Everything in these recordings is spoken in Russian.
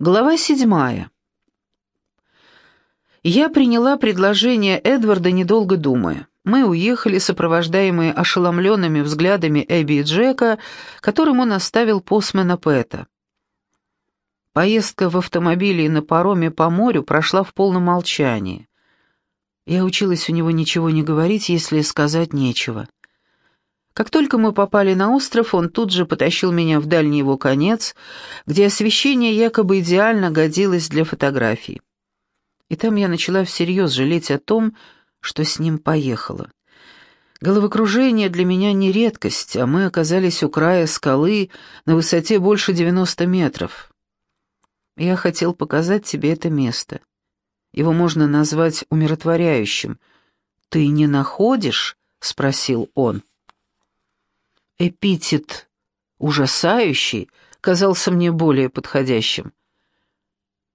Глава седьмая. Я приняла предложение Эдварда, недолго думая. Мы уехали, сопровождаемые ошеломленными взглядами Эбби и Джека, которым он оставил постмена Пэта. Поездка в автомобиле и на пароме по морю прошла в полном молчании. Я училась у него ничего не говорить, если сказать нечего. Как только мы попали на остров, он тут же потащил меня в дальний его конец, где освещение якобы идеально годилось для фотографий. И там я начала всерьез жалеть о том, что с ним поехала. Головокружение для меня не редкость, а мы оказались у края скалы на высоте больше 90 метров. Я хотел показать тебе это место. Его можно назвать умиротворяющим. «Ты не находишь?» — спросил он. Эпитет «ужасающий» казался мне более подходящим.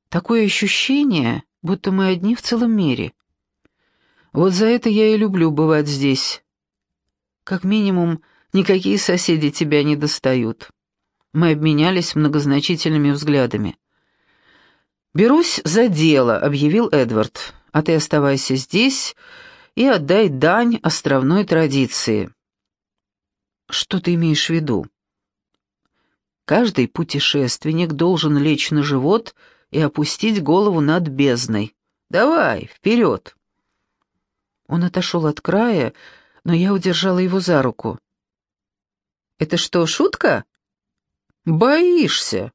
Такое ощущение, будто мы одни в целом мире. Вот за это я и люблю бывать здесь. Как минимум, никакие соседи тебя не достают. Мы обменялись многозначительными взглядами. «Берусь за дело», — объявил Эдвард, — «а ты оставайся здесь и отдай дань островной традиции». Что ты имеешь в виду? Каждый путешественник должен лечь на живот и опустить голову над бездной. Давай, вперед!» Он отошел от края, но я удержала его за руку. «Это что, шутка?» «Боишься?»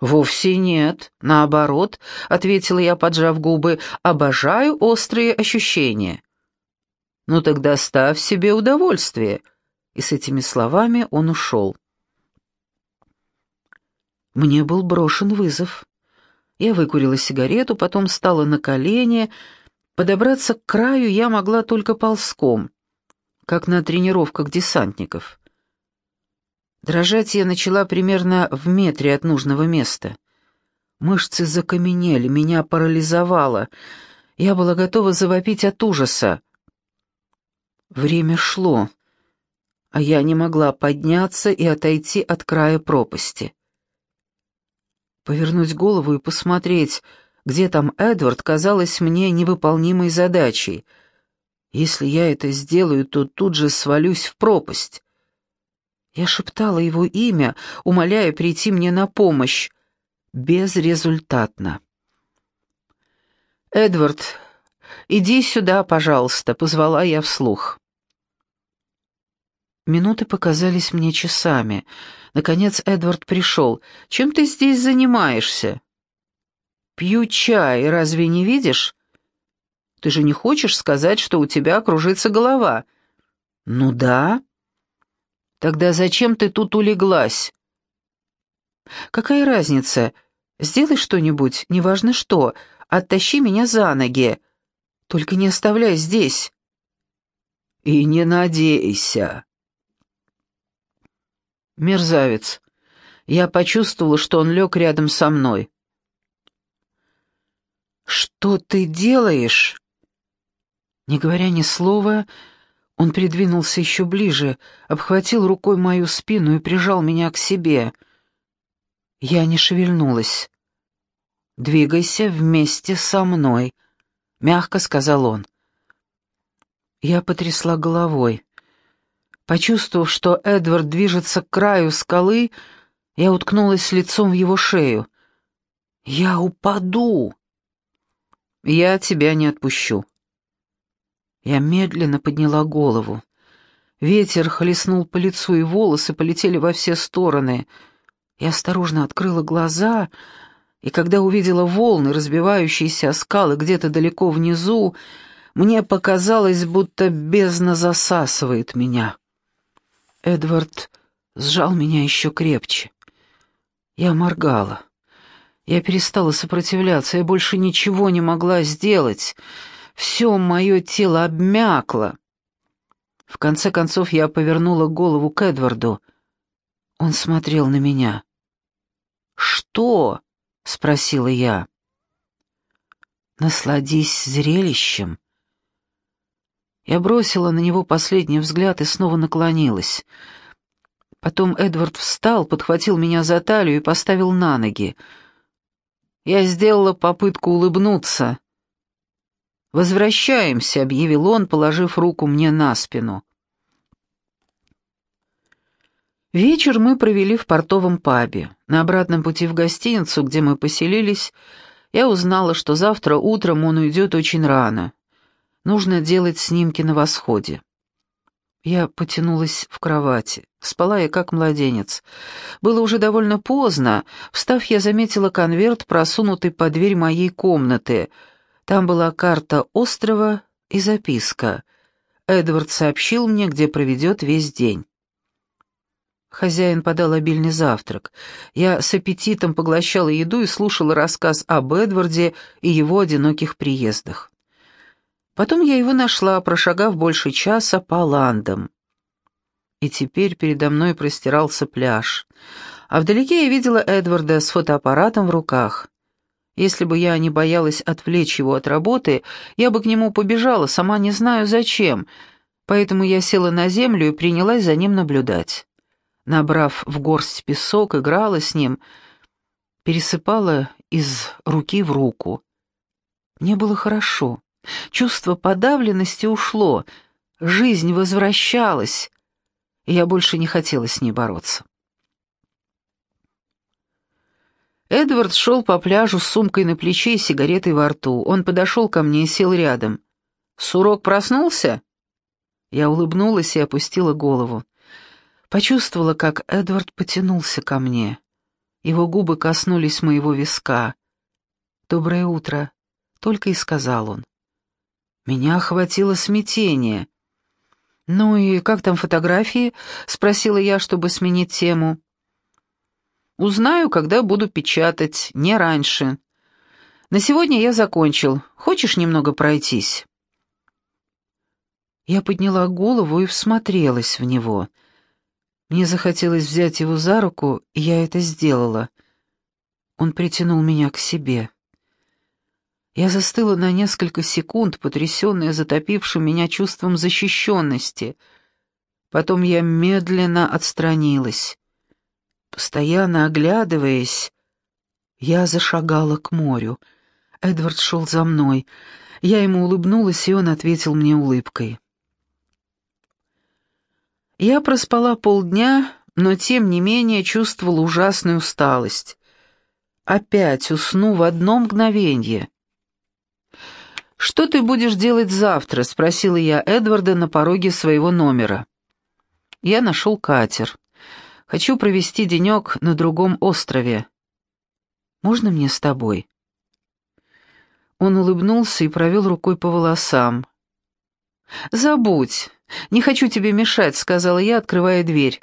«Вовсе нет. Наоборот», — ответила я, поджав губы, — «обожаю острые ощущения». «Ну тогда ставь себе удовольствие», и с этими словами он ушел. Мне был брошен вызов. Я выкурила сигарету, потом встала на колени. Подобраться к краю я могла только ползком, как на тренировках десантников. Дрожать я начала примерно в метре от нужного места. Мышцы закаменели, меня парализовало. Я была готова завопить от ужаса. Время шло а я не могла подняться и отойти от края пропасти. Повернуть голову и посмотреть, где там Эдвард, казалось мне невыполнимой задачей. Если я это сделаю, то тут же свалюсь в пропасть. Я шептала его имя, умоляя прийти мне на помощь. Безрезультатно. «Эдвард, иди сюда, пожалуйста», — позвала я вслух. Минуты показались мне часами. Наконец Эдвард пришел. «Чем ты здесь занимаешься?» «Пью чай, разве не видишь?» «Ты же не хочешь сказать, что у тебя кружится голова?» «Ну да». «Тогда зачем ты тут улеглась?» «Какая разница? Сделай что-нибудь, неважно что. Оттащи меня за ноги. Только не оставляй здесь». «И не надейся», Мерзавец. Я почувствовала, что он лег рядом со мной. «Что ты делаешь?» Не говоря ни слова, он придвинулся еще ближе, обхватил рукой мою спину и прижал меня к себе. Я не шевельнулась. «Двигайся вместе со мной», — мягко сказал он. Я потрясла головой. Почувствовав, что Эдвард движется к краю скалы, я уткнулась лицом в его шею. «Я упаду!» «Я тебя не отпущу». Я медленно подняла голову. Ветер хлестнул по лицу, и волосы полетели во все стороны. Я осторожно открыла глаза, и когда увидела волны, разбивающиеся о скалы где-то далеко внизу, мне показалось, будто бездна засасывает меня. Эдвард сжал меня еще крепче. Я моргала. Я перестала сопротивляться, я больше ничего не могла сделать. Все мое тело обмякло. В конце концов я повернула голову к Эдварду. Он смотрел на меня. «Что?» — спросила я. «Насладись зрелищем», я бросила на него последний взгляд и снова наклонилась. Потом Эдвард встал, подхватил меня за талию и поставил на ноги. Я сделала попытку улыбнуться. «Возвращаемся», — объявил он, положив руку мне на спину. Вечер мы провели в портовом пабе. На обратном пути в гостиницу, где мы поселились, я узнала, что завтра утром он уйдет очень рано. Нужно делать снимки на восходе. Я потянулась в кровати. Спала я как младенец. Было уже довольно поздно. Встав, я заметила конверт, просунутый под дверь моей комнаты. Там была карта острова и записка. Эдвард сообщил мне, где проведет весь день. Хозяин подал обильный завтрак. Я с аппетитом поглощала еду и слушала рассказ об Эдварде и его одиноких приездах. Потом я его нашла, прошагав больше часа по ландам. И теперь передо мной простирался пляж. А вдалеке я видела Эдварда с фотоаппаратом в руках. Если бы я не боялась отвлечь его от работы, я бы к нему побежала, сама не знаю зачем, поэтому я села на землю и принялась за ним наблюдать. Набрав в горсть песок, играла с ним, пересыпала из руки в руку. Мне было хорошо. Чувство подавленности ушло, жизнь возвращалась, и я больше не хотела с ней бороться. Эдвард шел по пляжу с сумкой на плече и сигаретой во рту. Он подошел ко мне и сел рядом. «Сурок проснулся?» Я улыбнулась и опустила голову. Почувствовала, как Эдвард потянулся ко мне. Его губы коснулись моего виска. «Доброе утро», — только и сказал он. Меня охватило смятение. «Ну и как там фотографии?» — спросила я, чтобы сменить тему. «Узнаю, когда буду печатать, не раньше. На сегодня я закончил. Хочешь немного пройтись?» Я подняла голову и всмотрелась в него. Мне захотелось взять его за руку, и я это сделала. Он притянул меня к себе. Я застыла на несколько секунд, потрясенная затопившим меня чувством защищенности. Потом я медленно отстранилась. Постоянно оглядываясь, я зашагала к морю. Эдвард шел за мной. Я ему улыбнулась, и он ответил мне улыбкой. Я проспала полдня, но тем не менее чувствовала ужасную усталость. Опять усну в одно мгновение. «Что ты будешь делать завтра?» — спросила я Эдварда на пороге своего номера. Я нашел катер. Хочу провести денек на другом острове. Можно мне с тобой?» Он улыбнулся и провел рукой по волосам. «Забудь, не хочу тебе мешать», — сказала я, открывая дверь.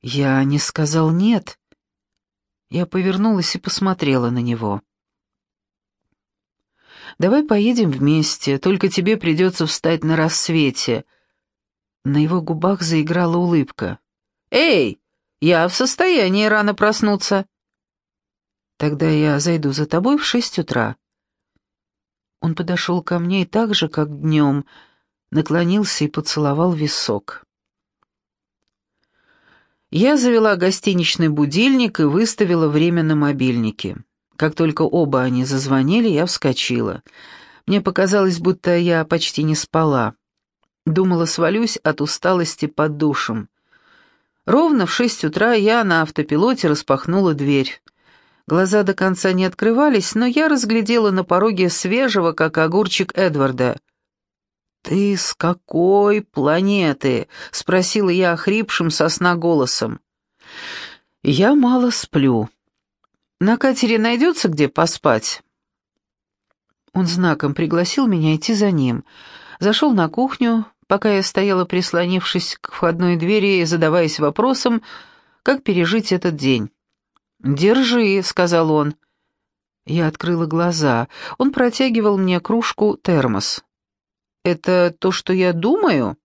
«Я не сказал нет». Я повернулась и посмотрела на него. Давай поедем вместе, только тебе придется встать на рассвете». На его губах заиграла улыбка. «Эй, я в состоянии рано проснуться». «Тогда я зайду за тобой в шесть утра». Он подошел ко мне и так же, как днем, наклонился и поцеловал висок. Я завела гостиничный будильник и выставила время на мобильнике. Как только оба они зазвонили, я вскочила. Мне показалось, будто я почти не спала. Думала, свалюсь от усталости под душем. Ровно в шесть утра я на автопилоте распахнула дверь. Глаза до конца не открывались, но я разглядела на пороге свежего, как огурчик Эдварда. «Ты с какой планеты?» — спросила я охрипшим сосна голосом. «Я мало сплю», на катере найдется где поспать?» Он знаком пригласил меня идти за ним. Зашел на кухню, пока я стояла, прислонившись к входной двери, задаваясь вопросом, как пережить этот день. «Держи», — сказал он. Я открыла глаза. Он протягивал мне кружку термос. «Это то, что я думаю?»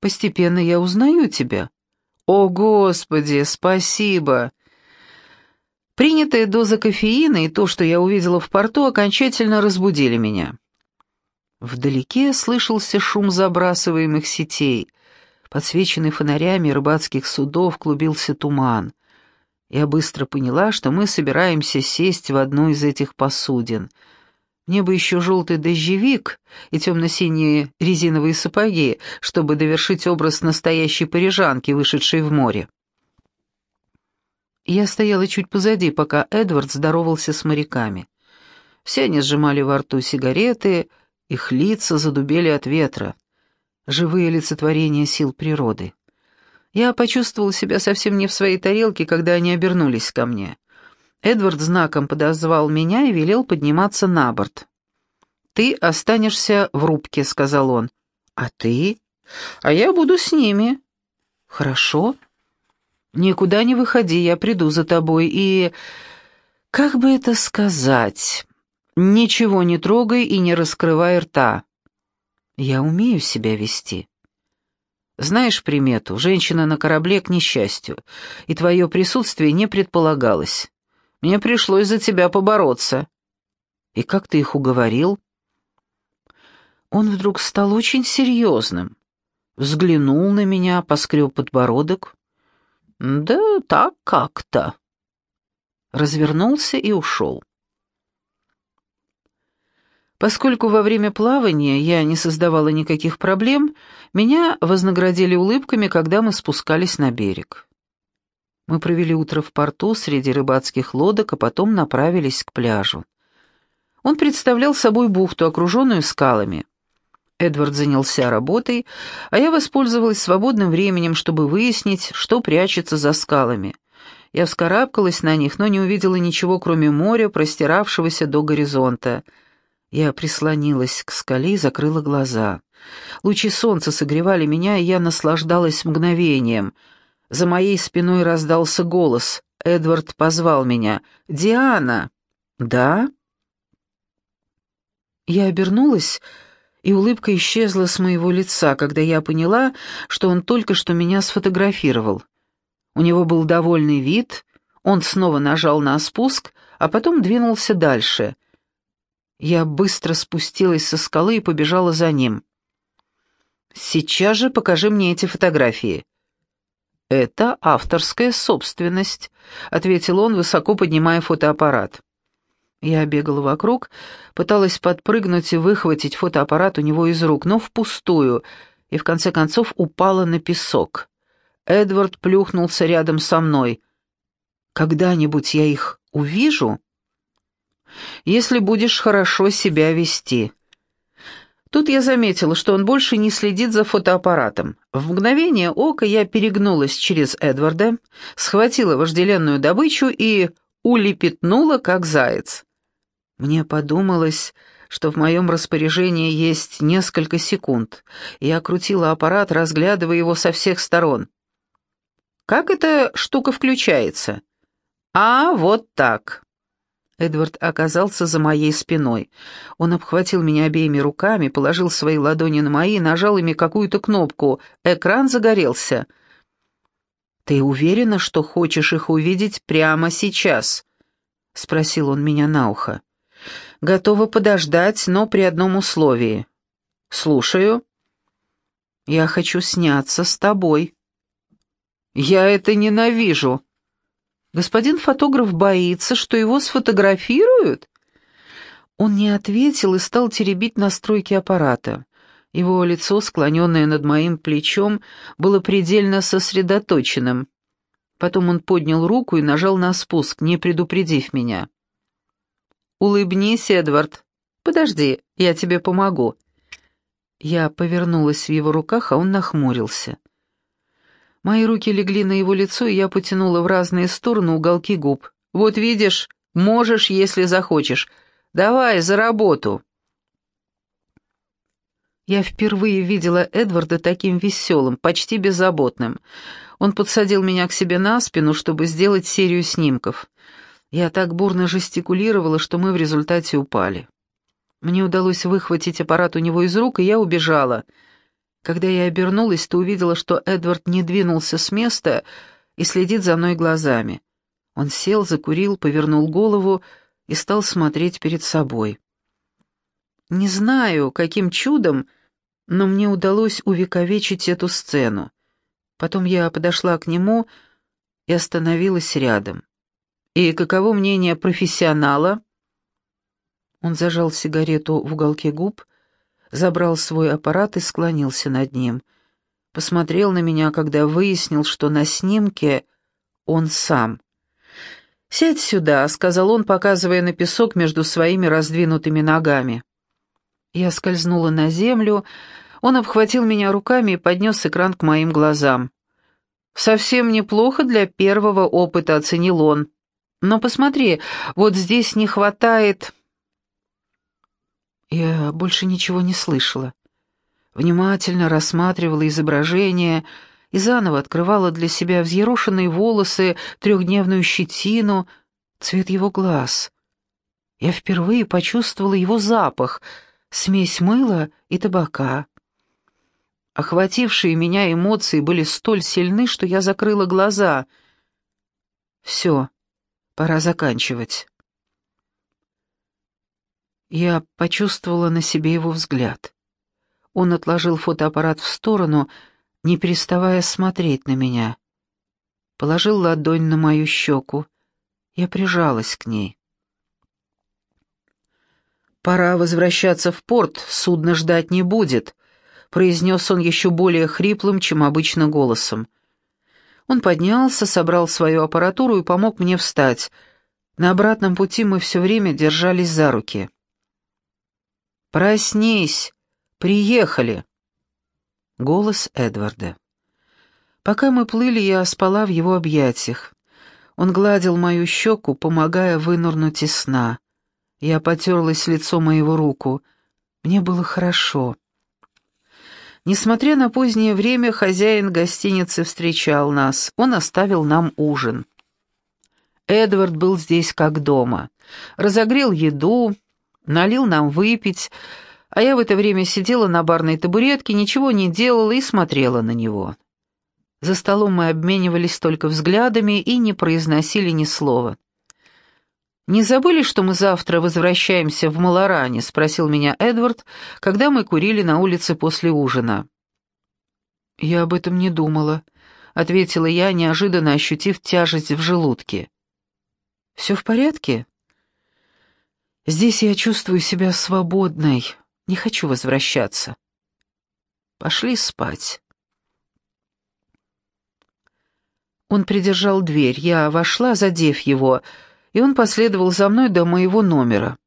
«Постепенно я узнаю тебя». «О, Господи, спасибо!» Принятая доза кофеина и то, что я увидела в порту, окончательно разбудили меня. Вдалеке слышался шум забрасываемых сетей. Подсвеченный фонарями рыбацких судов клубился туман. Я быстро поняла, что мы собираемся сесть в одну из этих посудин. Мне бы еще желтый дождевик и темно-синие резиновые сапоги, чтобы довершить образ настоящей парижанки, вышедшей в море. Я стояла чуть позади, пока Эдвард здоровался с моряками. Все они сжимали во рту сигареты, их лица задубели от ветра. Живые олицетворения сил природы. Я почувствовал себя совсем не в своей тарелке, когда они обернулись ко мне. Эдвард знаком подозвал меня и велел подниматься на борт. «Ты останешься в рубке», — сказал он. «А ты?» «А я буду с ними». «Хорошо. Никуда не выходи, я приду за тобой и...» «Как бы это сказать?» «Ничего не трогай и не раскрывай рта». «Я умею себя вести». Знаешь примету, женщина на корабле к несчастью, и твое присутствие не предполагалось. Мне пришлось за тебя побороться. И как ты их уговорил? Он вдруг стал очень серьезным. Взглянул на меня, поскреб подбородок. Да так как-то. Развернулся и ушел. Поскольку во время плавания я не создавала никаких проблем, меня вознаградили улыбками, когда мы спускались на берег. Мы провели утро в порту среди рыбацких лодок, а потом направились к пляжу. Он представлял собой бухту, окруженную скалами. Эдвард занялся работой, а я воспользовалась свободным временем, чтобы выяснить, что прячется за скалами. Я вскарабкалась на них, но не увидела ничего, кроме моря, простиравшегося до горизонта — я прислонилась к скале и закрыла глаза. Лучи солнца согревали меня, и я наслаждалась мгновением. За моей спиной раздался голос. Эдвард позвал меня. «Диана!» «Да?» Я обернулась, и улыбка исчезла с моего лица, когда я поняла, что он только что меня сфотографировал. У него был довольный вид, он снова нажал на спуск, а потом двинулся дальше — я быстро спустилась со скалы и побежала за ним. «Сейчас же покажи мне эти фотографии». «Это авторская собственность», — ответил он, высоко поднимая фотоаппарат. Я бегала вокруг, пыталась подпрыгнуть и выхватить фотоаппарат у него из рук, но впустую, и в конце концов упала на песок. Эдвард плюхнулся рядом со мной. «Когда-нибудь я их увижу?» если будешь хорошо себя вести». Тут я заметила, что он больше не следит за фотоаппаратом. В мгновение ока я перегнулась через Эдварда, схватила вожделенную добычу и улепетнула, как заяц. Мне подумалось, что в моем распоряжении есть несколько секунд. Я крутила аппарат, разглядывая его со всех сторон. «Как эта штука включается?» «А, вот так». Эдвард оказался за моей спиной. Он обхватил меня обеими руками, положил свои ладони на мои, нажал ими какую-то кнопку. Экран загорелся. «Ты уверена, что хочешь их увидеть прямо сейчас?» — спросил он меня на ухо. «Готова подождать, но при одном условии». «Слушаю». «Я хочу сняться с тобой». «Я это ненавижу», Господин фотограф боится, что его сфотографируют? Он не ответил и стал теребить настройки аппарата. Его лицо, склоненное над моим плечом, было предельно сосредоточенным. Потом он поднял руку и нажал на спуск, не предупредив меня. «Улыбнись, Эдвард. Подожди, я тебе помогу». Я повернулась в его руках, а он нахмурился. Мои руки легли на его лицо, и я потянула в разные стороны уголки губ. «Вот видишь, можешь, если захочешь. Давай, за работу!» Я впервые видела Эдварда таким веселым, почти беззаботным. Он подсадил меня к себе на спину, чтобы сделать серию снимков. Я так бурно жестикулировала, что мы в результате упали. Мне удалось выхватить аппарат у него из рук, и я убежала — когда я обернулась, то увидела, что Эдвард не двинулся с места и следит за мной глазами. Он сел, закурил, повернул голову и стал смотреть перед собой. Не знаю, каким чудом, но мне удалось увековечить эту сцену. Потом я подошла к нему и остановилась рядом. «И каково мнение профессионала?» Он зажал сигарету в уголке губ, забрал свой аппарат и склонился над ним. Посмотрел на меня, когда выяснил, что на снимке он сам. «Сядь сюда», — сказал он, показывая на песок между своими раздвинутыми ногами. Я скользнула на землю, он обхватил меня руками и поднес экран к моим глазам. «Совсем неплохо для первого опыта», — оценил он. «Но посмотри, вот здесь не хватает...» Я больше ничего не слышала. Внимательно рассматривала изображение и заново открывала для себя взъерошенные волосы, трехдневную щетину, цвет его глаз. Я впервые почувствовала его запах, смесь мыла и табака. Охватившие меня эмоции были столь сильны, что я закрыла глаза. «Все, пора заканчивать». Я почувствовала на себе его взгляд. Он отложил фотоаппарат в сторону, не переставая смотреть на меня. Положил ладонь на мою щеку. Я прижалась к ней. «Пора возвращаться в порт, судно ждать не будет», — произнес он еще более хриплым, чем обычно голосом. Он поднялся, собрал свою аппаратуру и помог мне встать. На обратном пути мы все время держались за руки. «Проснись! Приехали!» Голос Эдварда. Пока мы плыли, я спала в его объятиях. Он гладил мою щеку, помогая вынырнуть из сна. Я потерлась лицо моего руку. Мне было хорошо. Несмотря на позднее время, хозяин гостиницы встречал нас. Он оставил нам ужин. Эдвард был здесь как дома. Разогрел еду, налил нам выпить, а я в это время сидела на барной табуретке, ничего не делала и смотрела на него. За столом мы обменивались только взглядами и не произносили ни слова. «Не забыли, что мы завтра возвращаемся в Малоране?» — спросил меня Эдвард, когда мы курили на улице после ужина. «Я об этом не думала», — ответила я, неожиданно ощутив тяжесть в желудке. «Все в порядке?» Здесь я чувствую себя свободной, не хочу возвращаться. Пошли спать. Он придержал дверь, я вошла, задев его, и он последовал за мной до моего номера.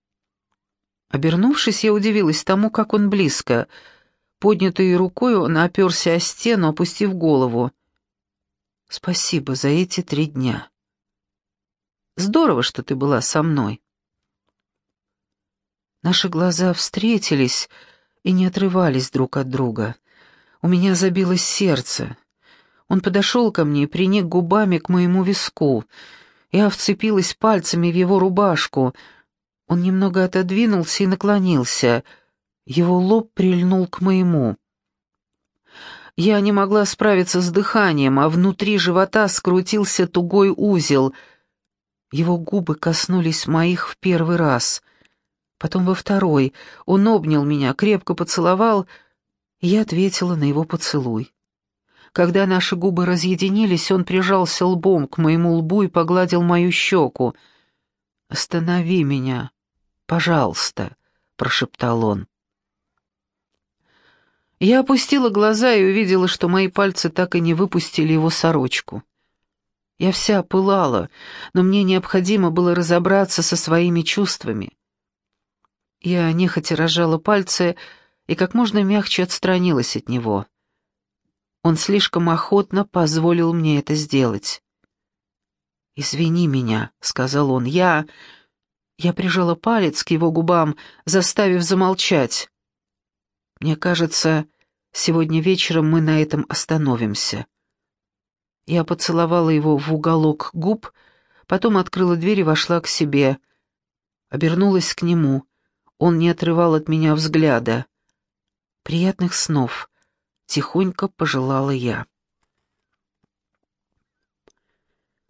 Обернувшись, я удивилась тому, как он близко. Поднятой рукой он оперся о стену, опустив голову. «Спасибо за эти три дня. Здорово, что ты была со мной». Наши глаза встретились и не отрывались друг от друга. У меня забилось сердце. Он подошел ко мне и приник губами к моему виску. Я вцепилась пальцами в его рубашку. Он немного отодвинулся и наклонился. Его лоб прильнул к моему. Я не могла справиться с дыханием, а внутри живота скрутился тугой узел. Его губы коснулись моих в первый раз — потом во второй. Он обнял меня, крепко поцеловал, и я ответила на его поцелуй. Когда наши губы разъединились, он прижался лбом к моему лбу и погладил мою щеку. «Останови меня, пожалуйста», — прошептал он. Я опустила глаза и увидела, что мои пальцы так и не выпустили его сорочку. Я вся пылала, но мне необходимо было разобраться со своими чувствами. Я нехотя разжала пальцы и как можно мягче отстранилась от него. Он слишком охотно позволил мне это сделать. «Извини меня», — сказал он, — «я...» Я прижала палец к его губам, заставив замолчать. «Мне кажется, сегодня вечером мы на этом остановимся». Я поцеловала его в уголок губ, потом открыла дверь и вошла к себе. Обернулась к нему. Он не отрывал от меня взгляда. «Приятных снов», — тихонько пожелала я.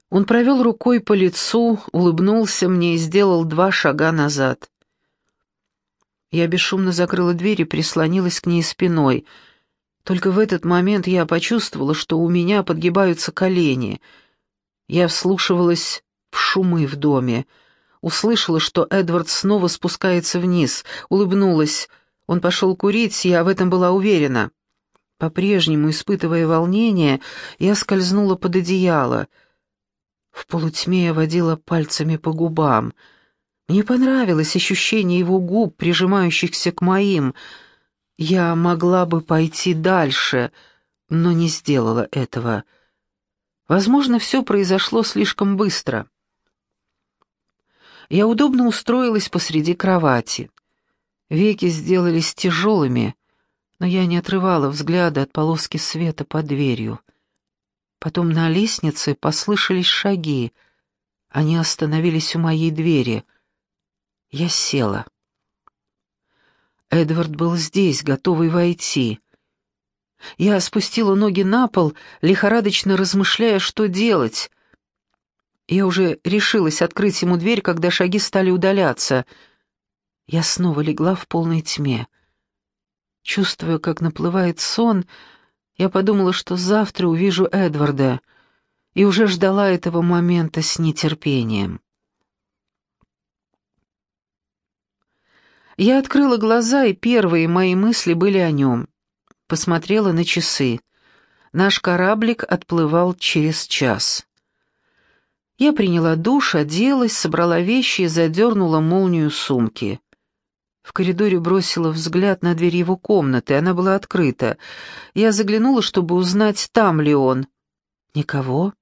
Он провел рукой по лицу, улыбнулся мне и сделал два шага назад. Я бесшумно закрыла дверь и прислонилась к ней спиной. Только в этот момент я почувствовала, что у меня подгибаются колени. Я вслушивалась в шумы в доме, услышала, что Эдвард снова спускается вниз, улыбнулась. Он пошел курить, я в этом была уверена. По-прежнему, испытывая волнение, я скользнула под одеяло. В полутьме я водила пальцами по губам. Мне понравилось ощущение его губ, прижимающихся к моим. Я могла бы пойти дальше, но не сделала этого. Возможно, все произошло слишком быстро. Я удобно устроилась посреди кровати. Веки сделались тяжелыми, но я не отрывала взгляда от полоски света под дверью. Потом на лестнице послышались шаги. Они остановились у моей двери. Я села. Эдвард был здесь, готовый войти. Я спустила ноги на пол, лихорадочно размышляя, что делать. Я уже решилась открыть ему дверь, когда шаги стали удаляться. Я снова легла в полной тьме. Чувствуя, как наплывает сон, я подумала, что завтра увижу Эдварда, и уже ждала этого момента с нетерпением. Я открыла глаза, и первые мои мысли были о нем. Посмотрела на часы. Наш кораблик отплывал через час. Я приняла душ, оделась, собрала вещи и задернула молнию сумки. В коридоре бросила взгляд на дверь его комнаты, она была открыта. Я заглянула, чтобы узнать, там ли он. Никого.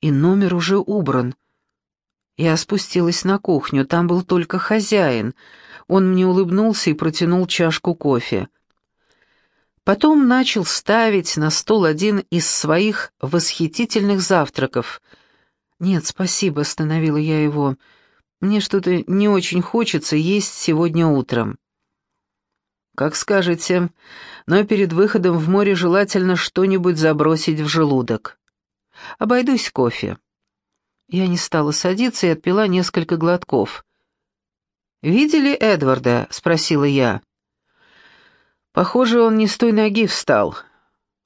И номер уже убран. Я спустилась на кухню, там был только хозяин. Он мне улыбнулся и протянул чашку кофе. Потом начал ставить на стол один из своих восхитительных завтраков. «Нет, спасибо», — остановила я его, — мне что-то не очень хочется есть сегодня утром». «Как скажете, но перед выходом в море желательно что-нибудь забросить в желудок. Обойдусь кофе». Я не стала садиться и отпила несколько глотков. «Видели Эдварда?» — спросила я. «Похоже, он не с той ноги встал.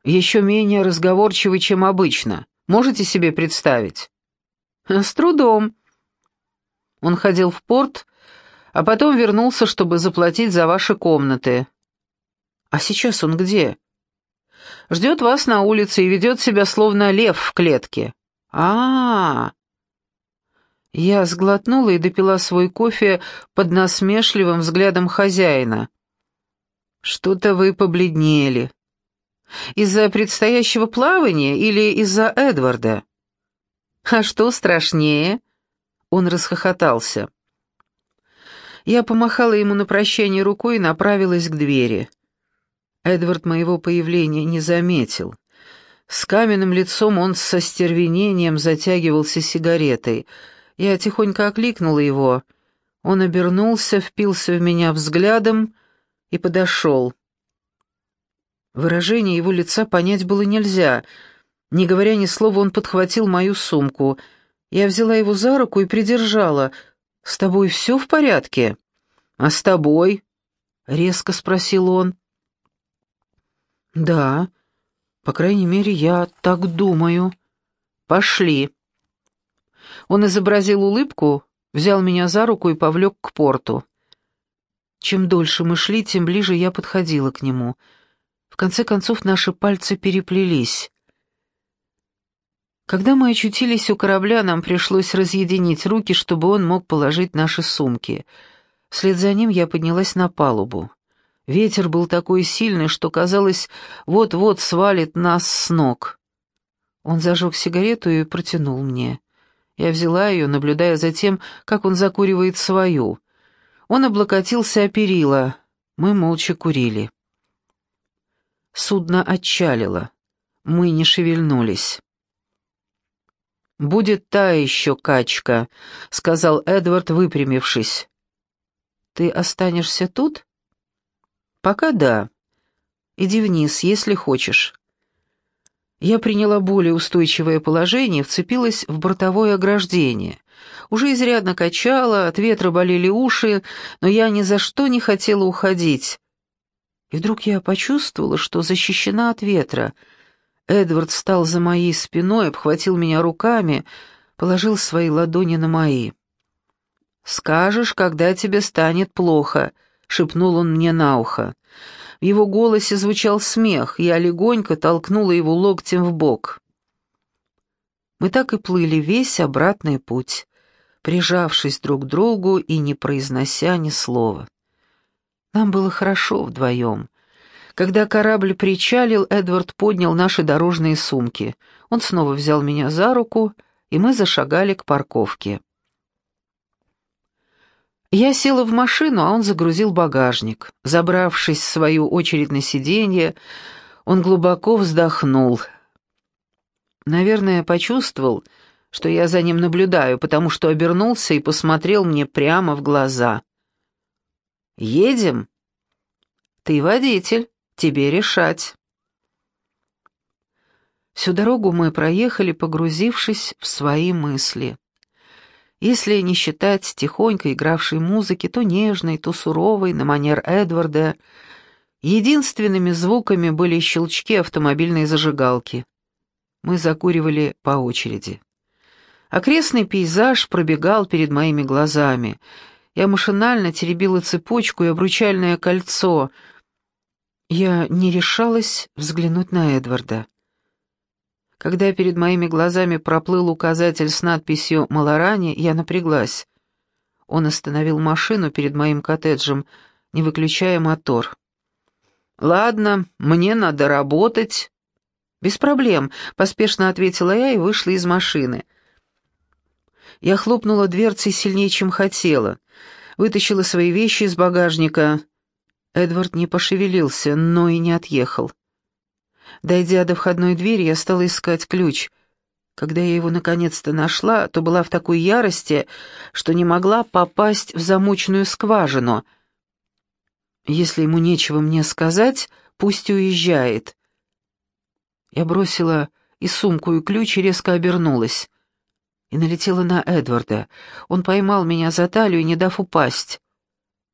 Еще менее разговорчивый, чем обычно. Можете себе представить?» «С трудом», он ходил в порт, а потом вернулся, чтобы заплатить за ваши комнаты. А сейчас он где? Ждет вас на улице и ведет себя словно лев в клетке. А, -а, -а. Я сглотнула и допила свой кофе под насмешливым взглядом хозяина. Что-то вы побледнели. Из-за предстоящего плавания или из-за Эдварда? А что страшнее? Он расхохотался. Я помахала ему на прощание рукой и направилась к двери. Эдвард моего появления не заметил. С каменным лицом он со стервенением затягивался сигаретой. Я тихонько окликнула его. Он обернулся, впился в меня взглядом и подошел. Выражение его лица понять было нельзя. Не говоря ни слова, он подхватил мою сумку — я взяла его за руку и придержала. «С тобой все в порядке?» «А с тобой?» — резко спросил он. «Да, по крайней мере, я так думаю. Пошли». Он изобразил улыбку, взял меня за руку и повлек к порту. Чем дольше мы шли, тем ближе я подходила к нему. В конце концов, наши пальцы переплелись. Когда мы очутились у корабля, нам пришлось разъединить руки, чтобы он мог положить наши сумки. Вслед за ним я поднялась на палубу. Ветер был такой сильный, что казалось, вот-вот свалит нас с ног. Он зажег сигарету и протянул мне. Я взяла ее, наблюдая за тем, как он закуривает свою. Он облокотился о перила. Мы молча курили. Судно отчалило. Мы не шевельнулись. «Будет та еще качка», — сказал Эдвард, выпрямившись. «Ты останешься тут?» «Пока да. Иди вниз, если хочешь». Я приняла более устойчивое положение, вцепилась в бортовое ограждение. Уже изрядно качала, от ветра болели уши, но я ни за что не хотела уходить. И вдруг я почувствовала, что защищена от ветра — Эдвард встал за моей спиной, обхватил меня руками, положил свои ладони на мои. «Скажешь, когда тебе станет плохо», — шепнул он мне на ухо. В его голосе звучал смех, я легонько толкнула его локтем в бок. Мы так и плыли весь обратный путь, прижавшись друг к другу и не произнося ни слова. Нам было хорошо вдвоем. Когда корабль причалил, Эдвард поднял наши дорожные сумки. Он снова взял меня за руку, и мы зашагали к парковке. Я села в машину, а он загрузил багажник. Забравшись в свою очередь на сиденье, он глубоко вздохнул. Наверное, почувствовал, что я за ним наблюдаю, потому что обернулся и посмотрел мне прямо в глаза. «Едем?» «Ты водитель, тебе решать». Всю дорогу мы проехали, погрузившись в свои мысли. Если не считать тихонько игравшей музыки, то нежной, то суровой, на манер Эдварда, единственными звуками были щелчки автомобильной зажигалки. Мы закуривали по очереди. Окрестный пейзаж пробегал перед моими глазами. Я машинально теребила цепочку и обручальное кольцо. Я не решалась взглянуть на Эдварда. Когда перед моими глазами проплыл указатель с надписью «Малорани», я напряглась. Он остановил машину перед моим коттеджем, не выключая мотор. «Ладно, мне надо работать». «Без проблем», — поспешно ответила я и вышла из машины. Я хлопнула дверцей сильнее, чем хотела. Вытащила свои вещи из багажника. Эдвард не пошевелился, но и не отъехал. Дойдя до входной двери, я стала искать ключ. Когда я его наконец-то нашла, то была в такой ярости, что не могла попасть в замочную скважину. Если ему нечего мне сказать, пусть уезжает. Я бросила и сумку, и ключ, и резко обернулась. И налетела на Эдварда. Он поймал меня за талию, не дав упасть.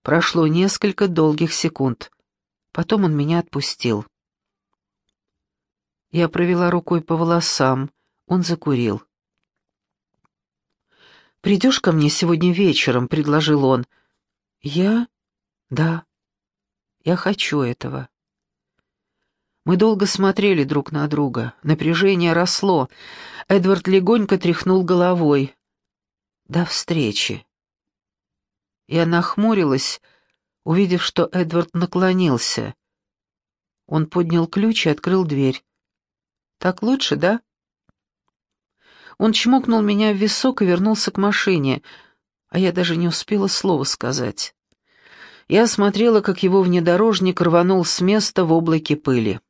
Прошло несколько долгих секунд. Потом он меня отпустил. Я провела рукой по волосам. Он закурил. «Придешь ко мне сегодня вечером?» — предложил он. «Я? Да. Я хочу этого». Мы долго смотрели друг на друга. Напряжение росло. Эдвард легонько тряхнул головой. «До встречи». Я нахмурилась, увидев, что Эдвард наклонился. Он поднял ключ и открыл дверь. Так лучше, да?» Он чмокнул меня в висок и вернулся к машине, а я даже не успела слова сказать. Я смотрела, как его внедорожник рванул с места в облаке пыли.